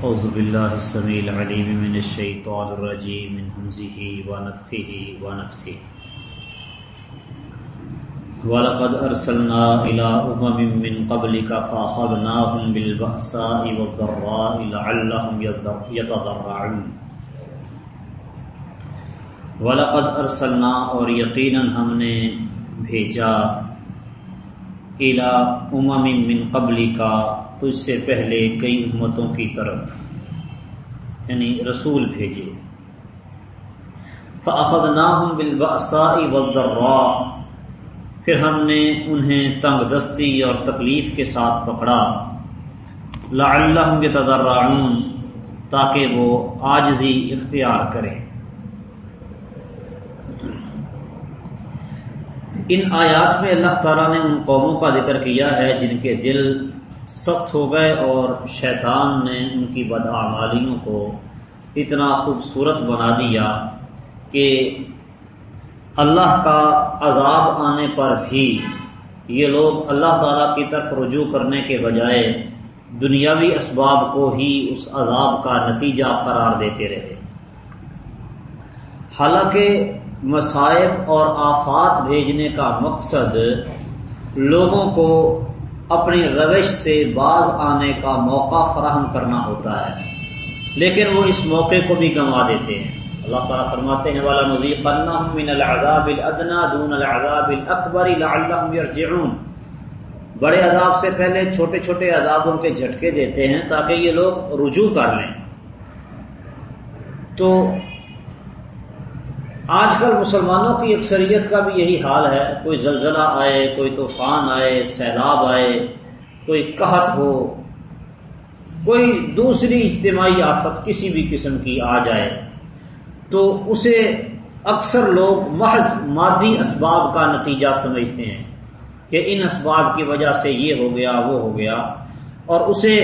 أعوذ بالله السميع العليم من الشيطان الرجيم، من همزه ونفخه ونفسه. ولقد أرسلنا إلى أمم من قبلك فأخذناهم بالبأساء والضراء لعلهم يتضرعون. ولقد ارسلنا اور یقیناً ہم نے بھیجا الا امم من قبلی کا تجھ سے پہلے کئی امتوں کی طرف یعنی رسول بھیجے۔ فأخذناهم بالبأساء والضراء۔ پھر ہم نے انہیں تنگ دستی اور تکلیف کے ساتھ پکڑا۔ لعلہم یتضرعون تاکہ وہ آجزی اختیار کریں۔ ان آیات میں اللہ تعالیٰ نے ان قوموں کا ذکر کیا ہے جن کے دل سخت ہو گئے اور شیطان نے ان کی بدعمالیوں کو اتنا خوبصورت بنا دیا کہ اللہ کا عذاب آنے پر بھی یہ لوگ اللہ تعالیٰ کی طرف رجوع کرنے کے بجائے دنیاوی اسباب کو ہی اس عذاب کا نتیجہ قرار دیتے رہے۔ حالانکہ مصائب اور آفات بھیجنے کا مقصد لوگوں کو اپنی روش سے باز آنے کا موقع فراہم کرنا ہوتا ہے۔ لیکن وہ اس موقع کو بھی گنوا دیتے ہیں۔ اللہ تعالیٰ فرماتے ہیں والا نظیب من العذاب الادنا دون العذاب الاکبر يرجعون۔ بڑے عذاب سے پہلے چھوٹے چھوٹے عذابوں کے جھٹکے دیتے ہیں تاکہ یہ لوگ رجوع کر لیں۔ تو آج کل مسلمانوں کی اکثریت کا بھی یہی حال ہے، کوئی زلزلہ آئے، کوئی طوفان آئے، سیلاب آئے، کوئی قحط ہو، کوئی دوسری اجتماعی آفت کسی بھی قسم کی آ جائے، تو اسے اکثر لوگ محض مادی اسباب کا نتیجہ سمجھتے ہیں کہ ان اسباب کی وجہ سے یہ ہو گیا، وہ ہو گیا، اور اسے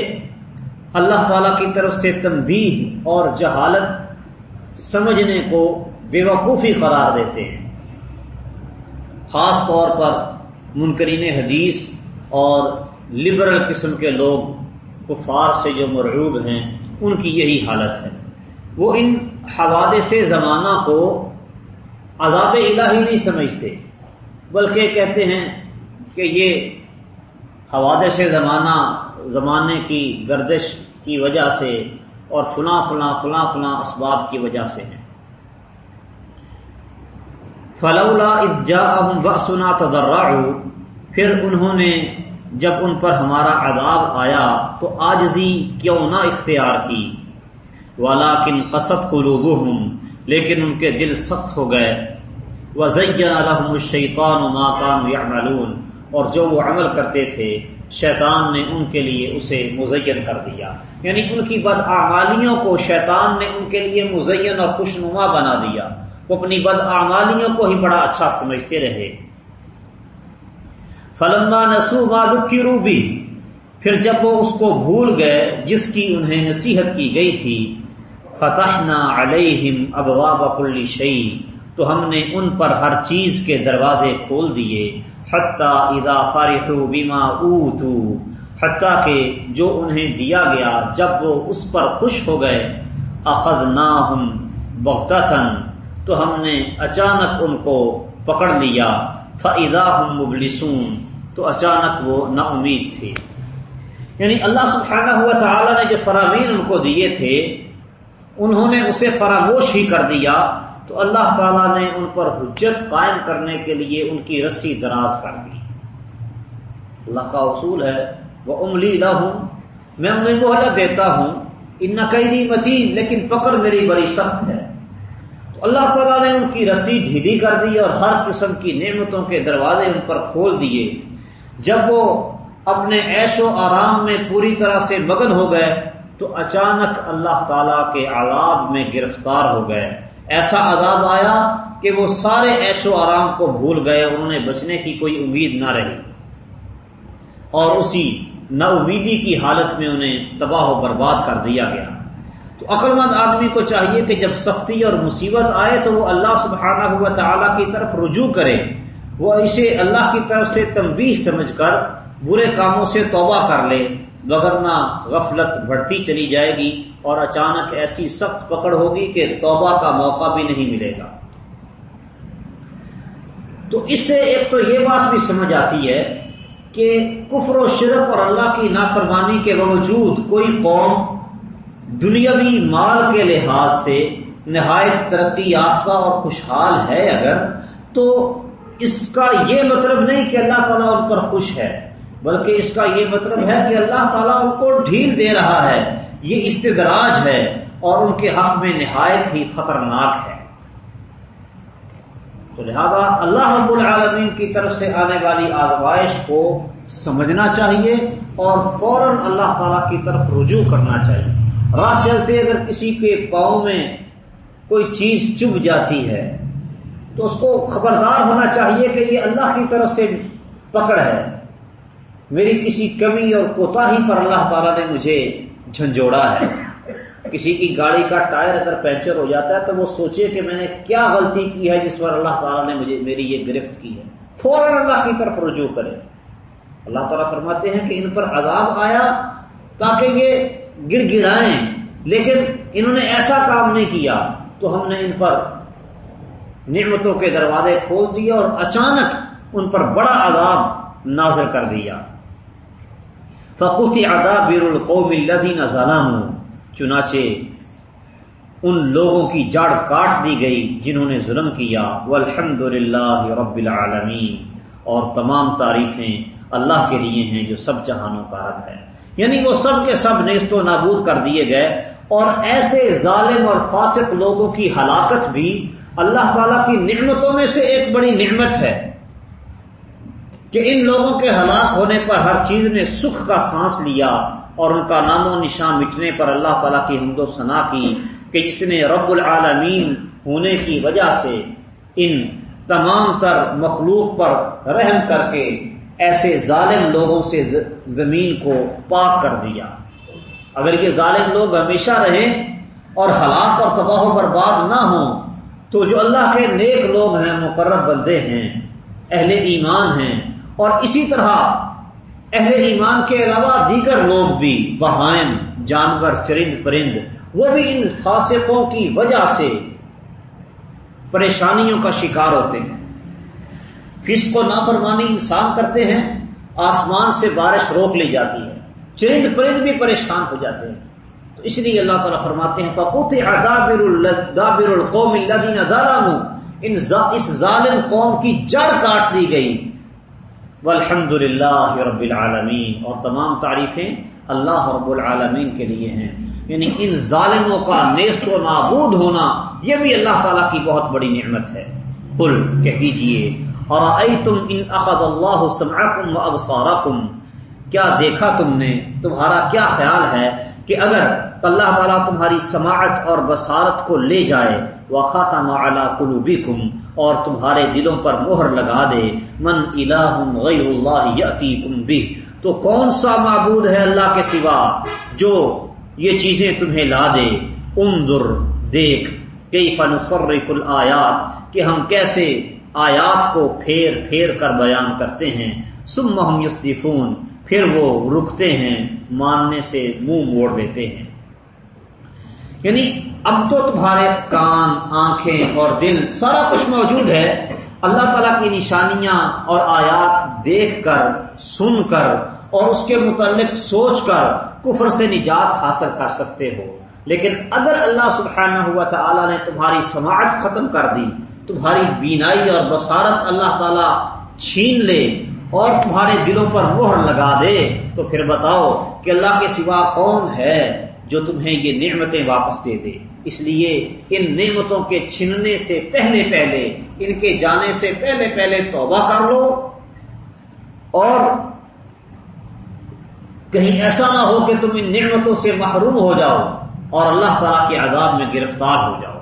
اللہ تعالی کی طرف سے تنبیہ اور جہالت سمجھنے کو بے وقوفی قرار دیتے ہیں۔ خاص طور پر منکرین حدیث اور لبرل قسم کے لوگ کفار سے جو مرعوب ہیں، ان کی یہی حالت ہے۔ وہ ان حوادث سے زمانہ کو عذاب الہی نہیں سمجھتے، بلکہ کہتے ہیں کہ یہ حوادث زمانہ، زمانے کی گردش کی وجہ سے اور فلاں فلاں فلاں فلاں اسباب کی وجہ سے ہیں فلولا اجا بسنا تدرا پھر انہوں نے جب ان پر ہمارا عذاب آیا تو آجزی کیوں نہ اختیار کی؟ والا کن قصد لیکن ان کے دل سخت ہو گئے۔ وزین الحم الشیطان ماکان اور جو وہ عمل کرتے تھے، شیطان نے ان کے لیے اسے مزین کر دیا۔ یعنی ان کی بدعمالیوں کو شیطان نے ان کے لیے مزین اور خوشنما بنا دیا۔ وہ اپنی بد آمالیوں کو ہی بڑا اچھا سمجھتے رہے۔ فلما نسو مادو کی روبی پھر جب وہ اس کو بھول گئے جس کی انہیں نصیحت کی گئی تھی فتح نہ علیہم ابواب کل شعی تو ہم نے ان پر ہر چیز کے دروازے کھول دیے، حتیٰ ادا فارغ بیما اوتو حتیٰ کہ جو انہیں دیا گیا جب وہ اس پر خوش ہو گئے اخذ نہ ہم تو ہم نے اچانک ان کو پکڑ لیا۔ فضا ہم مبلسون۔ تو اچانک وہ نا امید تھے۔ یعنی اللہ سبحانہ ہوا تعالیٰ نے جو فراوین ان کو دیے تھے، انہوں نے اسے فراموش ہی کر دیا۔ تو اللہ تعالیٰ نے ان پر حجت قائم کرنے کے لیے ان کی رسی دراز کر دی۔ اللہ کا اصول ہے۔ وہ املی نہ ہوں میں انہیں مہلت دیتا ہوں۔ ان قیدی متین لیکن پکڑ میری بڑی سخت ہے۔ تو اللہ تعالیٰ نے ان کی رسی ڈھیلی کر دی اور ہر قسم کی نعمتوں کے دروازے ان پر کھول دیے۔ جب وہ اپنے ایش و آرام میں پوری طرح سے مگن ہو گئے، تو اچانک اللہ تعالی کے عذاب میں گرفتار ہو گئے۔ ایسا عذاب آیا کہ وہ سارے ایش و آرام کو بھول گئے، انہوں نے بچنے کی کوئی امید نہ رہی۔ اور اسی نا امیدی کی حالت میں انہیں تباہ و برباد کر دیا گیا۔ تو عقل مند آدمی کو چاہیے کہ جب سختی اور مصیبت آئے تو وہ اللہ سبحانہ ہوا تعالیٰ کی طرف رجوع کرے۔ وہ اسے اللہ کی طرف سے تنبیہ سمجھ کر برے کاموں سے توبہ کر لے۔ وغیرہ غفلت بڑھتی چلی جائے گی اور اچانک ایسی سخت پکڑ ہوگی کہ توبہ کا موقع بھی نہیں ملے گا۔ تو اس سے ایک تو یہ بات بھی سمجھ آتی ہے کہ کفر و شرک اور اللہ کی نافرمانی کے باوجود کوئی قوم دنیاوی مال کے لحاظ سے نہایت ترقی یافتہ اور خوشحال ہے اگر، تو اس کا یہ مطلب نہیں کہ اللہ تعالیٰ ان پر خوش ہے، بلکہ اس کا یہ مطلب ہے کہ اللہ تعالیٰ ان کو ڈھیل دے رہا ہے، یہ استدراج ہے اور ان کے حق میں نہایت ہی خطرناک ہے۔ تو لہذا اللہ رب العالمین کی طرف سے آنے والی آزمائش کو سمجھنا چاہیے اور فوراً اللہ تعالی کی طرف رجوع کرنا چاہیے۔ راہ چلتے اگر کسی کے پاؤں میں کوئی چیز چب جاتی ہے، تو اس کو خبردار ہونا چاہیے کہ یہ اللہ کی طرف سے پکڑ ہے۔ میری کسی کمی اور کوتا پر اللہ تعالیٰ نے مجھے جھنجھوڑا ہے۔ کسی کی گاڑی کا ٹائر اگر پنچر ہو جاتا ہے، تو وہ سوچے کہ میں نے کیا غلطی کی ہے جس پر اللہ تعالیٰ نے مجھے، میری یہ گرفت کی ہے۔ فوراً اللہ کی طرف رجوع کرے اللہ تعالیٰ فرماتے ہیں کہ ان پر عذاب آیا تاکہ یہ گڑ گڑائیں لیکن انہوں نے ایسا کام نہیں کیا تو ہم نے ان پر نعمتوں کے دروازے کھول دیے اور اچانک ان پر بڑا عذاب نازر کر دیا۔ فقوتی عذاب بیر القوم الذین ظلموا، چنانچہ ان لوگوں کی جڑ کاٹ دی گئی جنہوں نے ظلم کیا۔ والحمد للہ رب العالمین، اور تمام تعریفیں اللہ کے لیے ہیں جو سب جہانوں کا رب ہے یعنی وہ سب کے سب نیست و نابود کر دیے گئے اور ایسے ظالم اور فاسق لوگوں کی ہلاکت بھی اللہ تعالی کی نعمتوں میں سے ایک بڑی نعمت ہے کہ ان لوگوں کے ہلاک ہونے پر ہر چیز نے سکھ کا سانس لیا اور ان کا نام و نشان مٹنے پر اللہ تعالیٰ کی حمد و ثنا کی کہ جس نے رب العالمین ہونے کی وجہ سے ان تمام تر مخلوق پر رحم کر کے ایسے ظالم لوگوں سے زمین کو پاک کر دیا۔ اگر یہ ظالم لوگ ہمیشہ رہیں اور ہلاک اور تباہ و برباد نہ ہوں، تو جو اللہ کے نیک لوگ ہیں مقرر بندے ہیں، اہل ایمان ہیں۔ اور اسی طرح اہل ایمان کے علاوہ دیگر لوگ بھی بہائم جانور، چرند پرند، وہ بھی ان فاسقوں کی وجہ سے پریشانیوں کا شکار ہوتے ہیں۔ فس کو نافرمانی انسان کرتے ہیں؟ آسمان سے بارش روک لی جاتی ہے۔ چرند پرند بھی پریشان ہو جاتے ہیں۔ تو اس لیے اللہ تعالیٰ فرماتے ہیں پپوت دابر القوم ان اس ظالم قوم کی جڑ کاٹ دی گئی۔ والحمد للہ رب العالمین اور تمام تعریفیں اللہ رب العالمین کے لیے ہیں۔ یعنی ان ظالموں کا نیست و نابود ہونا، یہ بھی اللہ تعالیٰ کی بہت بڑی نعمت ہے۔ قل، کہہ دیجیے اور تم ان اخذ اللہ سمعکم و ابصارکم؟ کیا دیکھا تم نے؟ تمہارا کیا خیال ہے کہ اگر اللہ تعالیٰ تمہاری سماعت اور بصارت کو لے جائے وہ خاتم اعلیٰ اور تمہارے دلوں پر مہر لگا دے، من الہ غیر اللہ یتی بھی تو کون سا معبود ہے اللہ کے سوا جو یہ چیزیں تمہیں لا دے؟ امدر دیکھ کئی فن صرف الآیات؟ کہ ہم کیسے آیات کو پھیر پھیر کر بیان کرتے ہیں۔ سم محم یستیفون پھر وہ رکتے ہیں، ماننے سے منہ موڑ دیتے ہیں۔ یعنی اب تو تمہارے کان، آنکھیں اور دل سارا کچھ موجود ہے۔ اللہ تعالیٰ کی نشانیاں اور آیات دیکھ کر، سن کر اور اس کے متعلق سوچ کر کفر سے نجات حاصل کر سکتے ہو۔ لیکن اگر اللہ سبحانہ ہوا تعالیٰ نے تمہاری سماعت ختم کر دی تمہاری بینائی اور بصارت اللہ تعالیٰ چھین لے اور تمہارے دلوں پر مہر لگا دے، تو پھر بتاؤ کہ اللہ کے سوا کون ہے جو تمہیں یہ نعمتیں واپس دے دے؟ اس لیے ان نعمتوں کے چھننے سے پہلے پہلے، ان کے جانے سے پہلے پہلے توبہ کر لو۔ اور کہیں ایسا نہ ہو کہ تم ان نعمتوں سے محروم ہو جاؤ اور اللہ تعالیٰ کے عذاب میں گرفتار ہو جاؤ۔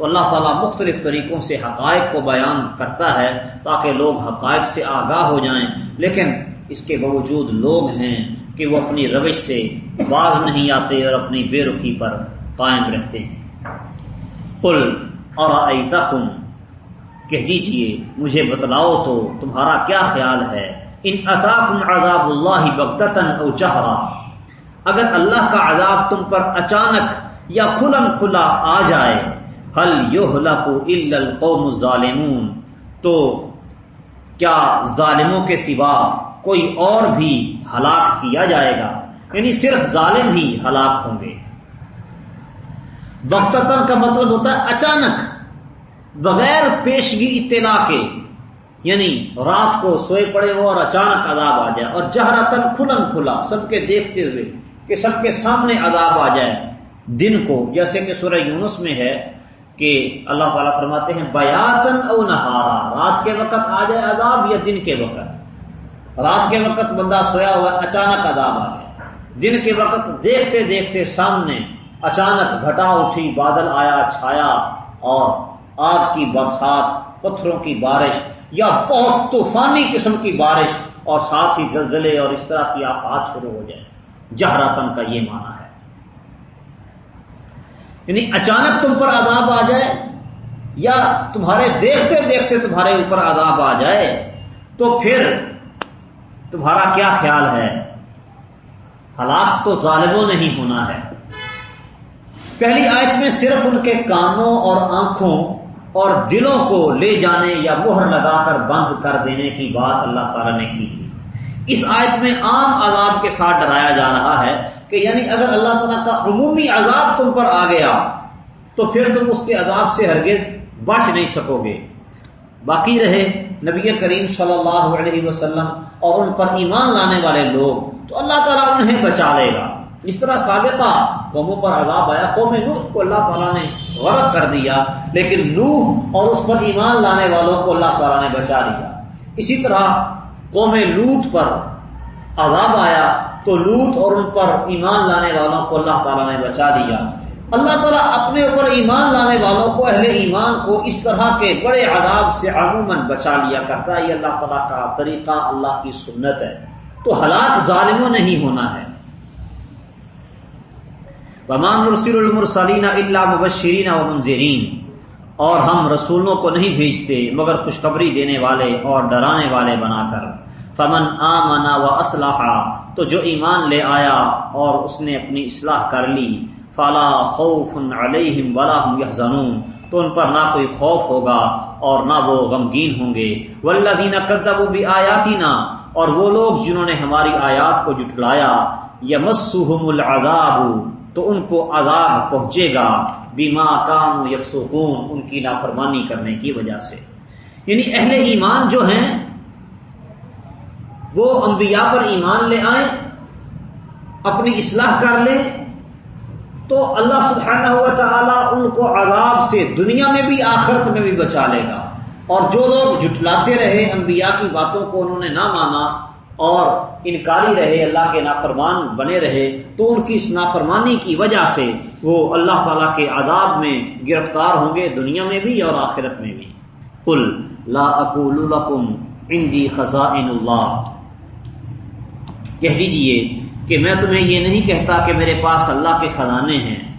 تو اللہ تعالیٰ مختلف طریقوں سے حقائق کو بیان کرتا ہے تاکہ لوگ حقائق سے آگاہ ہو جائیں۔ لیکن اس کے باوجود لوگ ہیں کہ وہ اپنی روش سے باز نہیں آتے اور اپنی بے رخی پر قائم رہتے ہیں۔ پل اور تم کہہ دیجیے، مجھے بتلاؤ تو تمہارا کیا خیال ہے؟ ان عطاکم عذاب اللہ بغتتن او چہرا اگر اللہ کا عذاب تم پر اچانک یا کھلم کھلا آ جائے حل یو کو القوم ظالمون تو کیا ظالموں کے سوا کوئی اور بھی ہلاک کیا جائے گا؟ یعنی صرف ظالم ہی ہلاک ہوں گے۔ وقتاً کا مطلب ہوتا ہے اچانک، بغیر پیشگی اطلاع کے یعنی رات کو سوئے پڑے ہو اور اچانک عذاب آ جائے، اور جہرتن کھلن کھلا، سب کے دیکھتے ہوئے کہ سب کے سامنے عذاب آ جائے۔ دن کو، جیسے کہ سورہ یونس میں ہے کہ اللہ تعالیٰ فرماتے ہیں، بیاتن او نہارا، رات کے وقت آ جائے عذاب یا دن کے وقت؟ رات کے وقت بندہ سویا ہوا اچانک عذاب آ گیا۔ دن کے وقت دیکھتے دیکھتے سامنے اچانک گھٹا اٹھی، بادل آیا، چھایا اور آگ کی برسات، پتھروں کی بارش یا بہت طوفانی قسم کی بارش اور ساتھ ہی زلزلے اور اس طرح کی آفات شروع ہو جائے۔ جہراتن کا یہ معنی ہے۔ یعنی اچانک تم پر عذاب آ جائے یا تمہارے دیکھتے دیکھتے تمہارے اوپر عذاب آ جائے، تو پھر تمہارا کیا خیال ہے؟ ہلاک تو ظالموں نہیں ہونا ہے۔ پہلی آیت میں صرف ان کے کانوں اور آنکھوں اور دلوں کو لے جانے یا مہر لگا کر بند کر دینے کی بات اللہ تعالی نے کی۔ اس آیت میں عام عذاب کے ساتھ ڈرایا جا رہا ہے کہ یعنی اگر اللہ تعالیٰ کا عمومی عذاب تم پر آ گیا تو پھر تم اس کے عذاب سے ہرگز بچ نہیں سکو گے باقی رہے نبی کریم صلی اللہ علیہ وسلم اور ان پر ایمان لانے والے لوگ تو اللہ تعالیٰ انہیں بچا لے گا۔ اس طرح سابقہ قوموں پر عذاب آیا۔ قوم نوح کو اللہ تعالیٰ نے غرق کر دیا، لیکن نوح اور اس پر ایمان لانے والوں کو اللہ تعالیٰ نے بچا لیا۔ اسی طرح قوم لوت پر عذاب آیا تو لوت اور ان پر ایمان لانے والوں کو اللہ تعالیٰ نے بچا لیا اللہ تعالیٰ اپنے اوپر ایمان لانے والوں کو اہل ایمان کو اس طرح کے بڑے عذاب سے عموماً بچا لیا کرتا ہے۔ یہ اللہ تعالیٰ کا طریقہ، اللہ کی سنت ہے۔ تو حالات ظالموں نہیں ہونا ہے۔ بمان رسول المرسلین اللہ مبشرین و منظرین اور ہم رسولوں کو نہیں بھیجتے، مگر خوشخبری دینے والے اور ڈرانے والے بنا کر۔ فمن آمنا و اسلحہ تو جو ایمان لے آیا اور اس نے اپنی اصلاح کر لی۔ فلا خوف علیہم ولا هم يحزنون، تو ان پر نہ کوئی خوف ہوگا اور نہ وہ غمگین ہوں گے۔ والذین کذبوا بآیاتنا اور وہ لوگ جنہوں نے ہماری آیات کو جٹلایا یمسهم العذاب، تو ان کو عذاب پہنچے گا۔ بیما کام یکسکون ان کی نافرمانی کرنے کی وجہ سے۔ یعنی اہل ایمان جو ہیں، وہ انبیاء پر ایمان لے آئیں، اپنی اصلاح کر لیں، تو اللہ سبحانہ ہوا تعالی ان کو عذاب سے دنیا میں بھی، آخرت میں بھی بچا لے گا۔ اور جو لوگ جھٹلاتے رہے انبیاء کی باتوں کو انہوں نے نہ مانا اور انکاری رہے، اللہ کے نافرمان بنے رہے، تو ان کی اس نافرمانی کی وجہ سے وہ اللہ تعالی کے عذاب میں گرفتار ہوں گے دنیا میں بھی اور آخرت میں بھی۔ قل لا اقول لکم عندي خزائن اللہ۔ کہہ دیجیے کہ میں تمہیں یہ نہیں کہتا کہ میرے پاس اللہ کے خزانے ہیں۔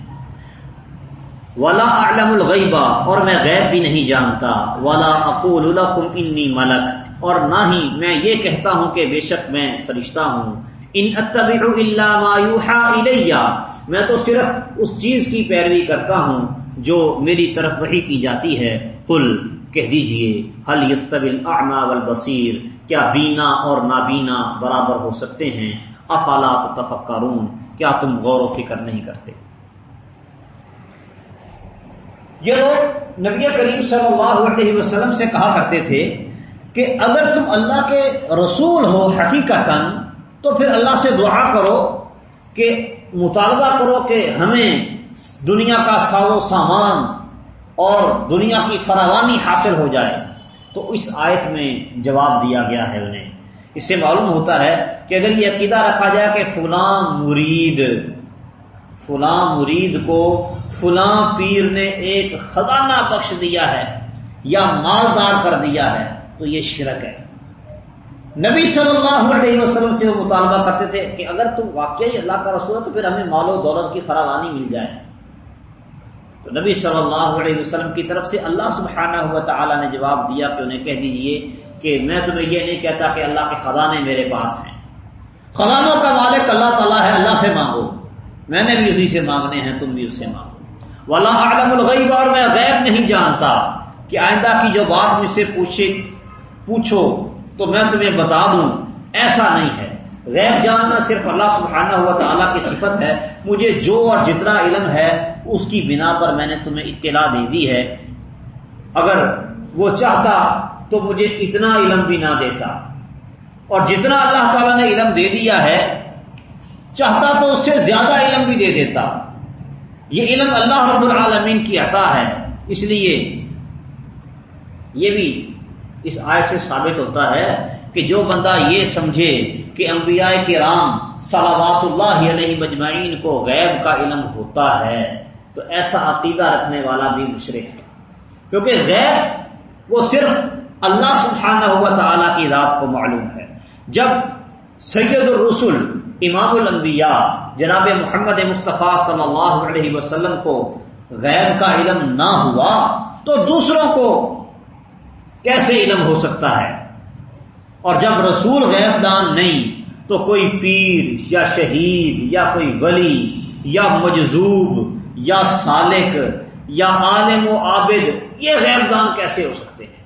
ولا اعلم الغیبہ اور میں غیب بھی نہیں جانتا۔ ولا اقول لکم انی ملک اور نہ ہی میں یہ کہتا ہوں کہ بے شک میں فرشتہ ہوں۔ ان اتبع الا ما یوحى الیہ۔ میں تو صرف اس چیز کی پیروی کرتا ہوں جو میری طرف وحی کی جاتی ہے۔ قل، کہہ دیجیے هل يستوي الاعمى والبصير کیا بینا اور نابینا برابر ہو سکتے ہیں؟ افلا تتفکرون۔ کیا تم غور و فکر نہیں کرتے؟ یہ لوگ نبی کریم صلی اللہ علیہ وسلم سے کہا کرتے تھے کہ اگر تم اللہ کے رسول ہو حقیقت تو پھر اللہ سے دعا کرو کہ مطالبہ کرو کہ ہمیں دنیا کا ساز و سامان اور دنیا کی فراوانی حاصل ہو جائے۔ تو اس آیت میں جواب دیا گیا ہے انہیں۔ اس سے معلوم ہوتا ہے کہ اگر یہ عقیدہ رکھا جائے کہ فلاں مرید فلاں مرید کو فلاں پیر نے ایک خزانہ بخش دیا ہے یا مالدار کر دیا ہے، تو یہ شرک ہے۔ نبی صلی اللہ علیہ وسلم سے وہ مطالبہ کرتے تھے کہ اگر تم واقعی اللہ کا رسول ہے تو پھر ہمیں مال و دولت کی فراوانی مل جائے۔ تو نبی صلی اللہ علیہ وسلم کی طرف سے اللہ سبحانہ ہوا تعالیٰ نے جواب دیا کہ انہیں کہہ دیجیے کہ میں تمہیں یہ نہیں کہتا کہ اللہ کے خزانے میرے پاس ہیں۔ خزانوں کا مالک اللہ تعالیٰ ہے، اللہ سے مانگو۔ میں نے بھی اسی سے مانگنے ہیں، تم بھی اس سے مانگو۔ واللہ عالم الغیب اور میں غیب نہیں جانتا کہ آئندہ کی جو بات مجھ سے پوچھے، پوچھو تو میں تمہیں بتا دوں، ایسا نہیں ہے۔ غیب جاننا صرف اللہ سبحانہ ہوا تعالیٰ کی صفت ہے۔ مجھے جو اور جتنا علم ہے، اس کی بنا پر میں نے تمہیں اطلاع دے دی ہے۔ اگر وہ چاہتا تو مجھے اتنا علم بھی نہ دیتا۔ اور جتنا اللہ تعالیٰ نے علم دے دیا ہے، چاہتا تو اس سے زیادہ علم بھی دے دیتا۔ یہ علم اللہ رب العالمین کی عطا ہے۔ اس لیے یہ بھی اس آئے سے ثابت ہوتا ہے کہ جو بندہ یہ سمجھے کہ انبیاء کے رام اللہ علیہ مجمعین کو غیب کا علم ہوتا ہے، تو ایسا عقیدہ رکھنے والا بھی مشرق ہے۔ کیونکہ غیب وہ صرف اللہ سبحانہ ہوا تعالی کی ذات کو معلوم ہے۔ جب سید الرسول امام الانبیاء، جناب محمد مصطفیٰ صلی اللہ علیہ وسلم کو غیب کا علم نہ ہوا، تو دوسروں کو کیسے علم ہو سکتا ہے؟ اور جب رسول غیب دان نہیں، تو کوئی پیر یا شہید یا کوئی ولی یا مجذوب یا سالک یا عالم و عابد، یہ غیب دان کیسے ہو سکتے ہیں؟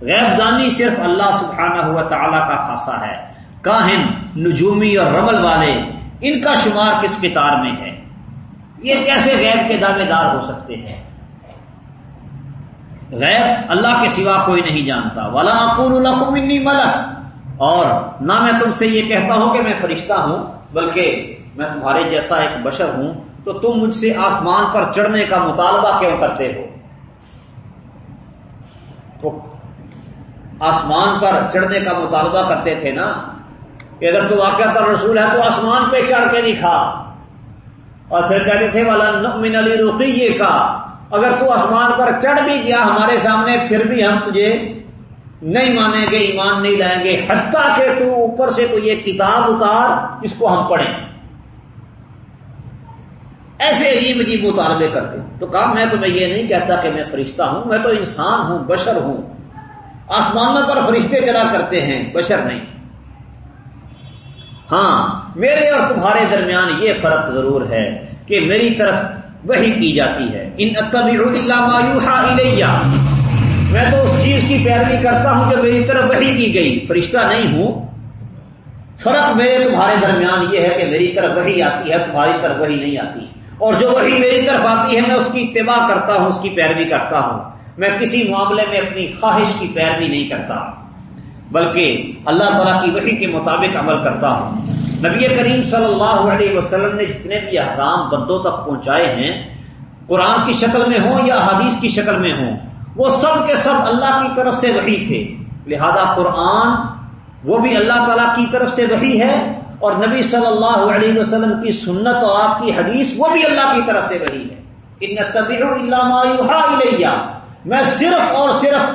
غیب دانی صرف اللہ سبحانہ ہوا تعالی کا خاصا ہے۔ کاہن، نجومی اور رمل والے، ان کا شمار کس کتار میں ہے؟ یہ کیسے غیب کے دعوے دار ہو سکتے ہیں؟ غیر اللہ کے سوا کوئی نہیں جانتا۔ ولا انی ملک اور نہ میں تم سے یہ کہتا ہوں کہ میں فرشتہ ہوں، بلکہ میں تمہارے جیسا ایک بشر ہوں، تو تم مجھ سے آسمان پر چڑھنے کا مطالبہ کیوں کرتے ہو؟ تو آسمان پر چڑھنے کا مطالبہ کرتے تھے نا؟ کہ اگر تو واقعہ پر رسول ہے تو آسمان پہ چڑھ کے دکھا۔ اور پھر کہتے تھے والا من علی رقیے کا اگر تو آسمان پر چڑھ بھی گیا ہمارے سامنے، پھر بھی ہم تجھے نہیں مانیں گے، ایمان نہیں لائیں گے۔ حتیٰ کہ تو اوپر سے تو یہ کتاب اتار، اس کو ہم پڑھیں۔ ایسے عجیب عجیب مطالبے کرتے۔ تو کہا میں تمہیں یہ نہیں کہتا کہ میں فرشتہ ہوں، میں تو انسان ہوں، بشر ہوں۔ آسمانوں پر فرشتے چلا کرتے ہیں، بشر نہیں۔ ہاں میرے اور تمہارے درمیان یہ فرق ضرور ہے کہ میری طرف وہی کی جاتی ہے۔ ان الیہ۔ میں تو اس چیز کی پیروی کرتا ہوں جو میری طرف وہی کی گئی۔ فرشتہ نہیں ہوں۔ فرق میرے تمہارے درمیان یہ ہے کہ میری طرف وہی آتی ہے، تمہاری طرف وہی نہیں آتی۔ اور جو وہی میری طرف آتی ہے، میں اس کی اتباع کرتا ہوں، اس کی پیروی کرتا ہوں۔ میں کسی معاملے میں اپنی خواہش کی پیروی نہیں کرتا۔ بلکہ اللہ تعالیٰ کی وحی کے مطابق عمل کرتا ہوں۔ نبی کریم صلی اللہ علیہ وسلم نے جتنے بھی احکام بندوں تک پہنچائے ہیں، قرآن کی شکل میں ہوں یا حدیث کی شکل میں ہوں، وہ سب کے سب اللہ کی طرف سے وہی تھے۔ لہذا قرآن وہ بھی اللہ تعالیٰ کی طرف سے وہی ہے اور نبی صلی اللہ علیہ وسلم کی سنت اور آپ کی حدیث وہ بھی اللہ کی طرف سے وہی ہے۔ ان میں صرف اور صرف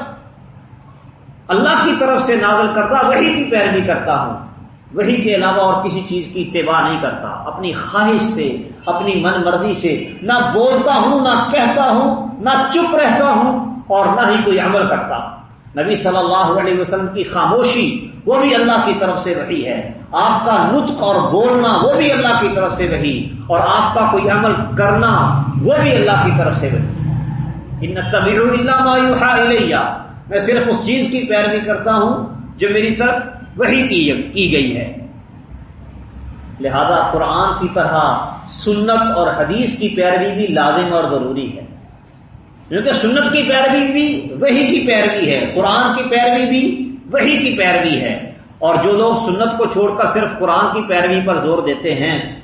اللہ کی طرف سے نازل کرتا وہی کی پیروی کرتا ہوں۔ وہی کے علاوہ اور کسی چیز کی اتباع نہیں کرتا۔ اپنی خواہش سے، اپنی من مرضی سے نہ بولتا ہوں، نہ کہتا ہوں، نہ چپ رہتا ہوں اور نہ ہی کوئی عمل کرتا۔ نبی صلی اللہ علیہ وسلم کی خاموشی وہ بھی اللہ کی طرف سے وہی ہے۔ آپ کا نطق اور بولنا وہ بھی اللہ کی طرف سے وہی۔ اور آپ کا کوئی عمل کرنا وہ بھی اللہ کی طرف سے وہی۔ ان طبیل اللہ میں صرف اس چیز کی پیروی کرتا ہوں جو میری طرف وہی کی گئی ہے۔ لہذا قرآن کی طرح سنت اور حدیث کی پیروی بھی لازم اور ضروری ہے۔ کیونکہ سنت کی پیروی بھی وہی کی پیروی ہے، قرآن کی پیروی بھی وہی کی پیروی ہے۔ اور جو لوگ سنت کو چھوڑ کر صرف قرآن کی پیروی پر زور دیتے ہیں،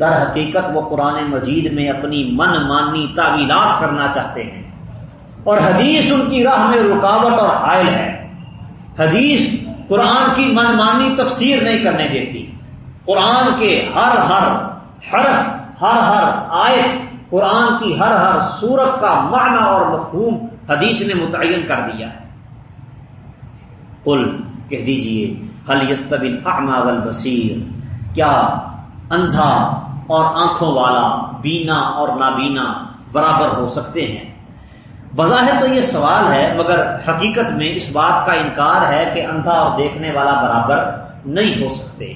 در حقیقت وہ قرآن مجید میں اپنی من مانی تعویلات کرنا چاہتے ہیں۔ اور حدیث ان کی راہ میں رکاوٹ اور حائل ہے۔ حدیث قرآن کی من مانی تفسیر نہیں کرنے دیتی۔ قرآن کے ہر ہر حرف، ہر ہر آئے قرآن کی ہر ہر صورت کا معنی اور مفہوم حدیث نے متعین کر دیا ہے۔ قل، کہہ دیجیے حل یستبل اعما والبصیر؟ کیا اندھا اور آنکھوں والا بینا اور نابینا برابر ہو سکتے ہیں؟ بظاہر تو یہ سوال ہے، مگر حقیقت میں اس بات کا انکار ہے کہ اندھا اور دیکھنے والا برابر نہیں ہو سکتے۔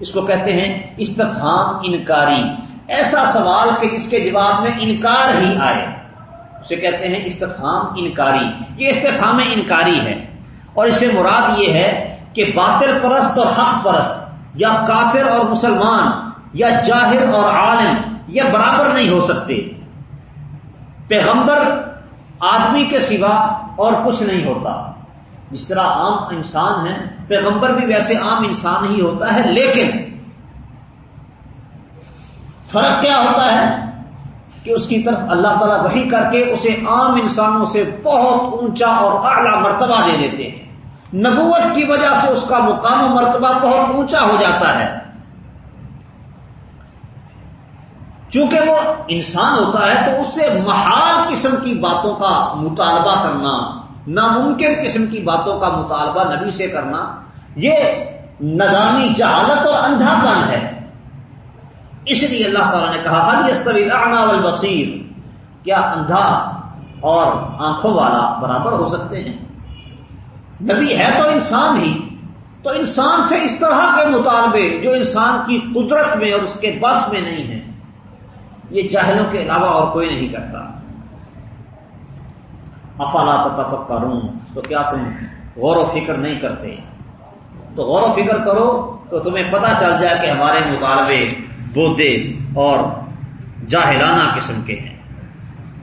اس کو کہتے ہیں استفہام انکاری۔ ایسا سوال کہ جس کے جواب میں انکار ہی آئے۔ اسے کہتے ہیں استفہام انکاری۔ یہ استفہام انکاری ہے۔ اور اس سے مراد یہ ہے کہ باطل پرست اور حق پرست، یا کافر اور مسلمان، یا جاہر اور عالم، یہ برابر نہیں ہو سکتے۔ پیغمبر آدمی کے سوا اور کچھ نہیں ہوتا۔ جس طرح عام انسان ہے پیغمبر بھی ویسے عام انسان ہی ہوتا ہے، لیکن فرق کیا ہوتا ہے کہ اس کی طرف اللہ تعالیٰ وہی کر کے اسے عام انسانوں سے بہت اونچا اور اعلی مرتبہ دے دیتے ہیں۔ نبوت کی وجہ سے اس کا مقام و مرتبہ بہت اونچا ہو جاتا ہے۔ چونکہ وہ انسان ہوتا ہے تو اس سے محال قسم کی باتوں کا مطالبہ کرنا، ناممکن قسم کی باتوں کا مطالبہ نبی سے کرنا، یہ ندامی جہالت اور اندھا پن ہے۔ اس لیے اللہ تعالیٰ نے کہا حل استوی اعنا والبصیر کیا اندھا اور آنکھوں والا برابر ہو سکتے ہیں؟ نبی ہے تو انسان ہی۔ تو انسان سے اس طرح کے مطالبے جو انسان کی قدرت میں اور اس کے بس میں نہیں ہے یہ جاہلوں کے علاوہ اور کوئی نہیں کرتا۔ افلا تفکرون تو کیا تم غور و فکر نہیں کرتے؟ تو غور و فکر کرو تو تمہیں پتہ چل جائے کہ ہمارے مطالبے بودے اور جاہلانہ قسم کے ہیں۔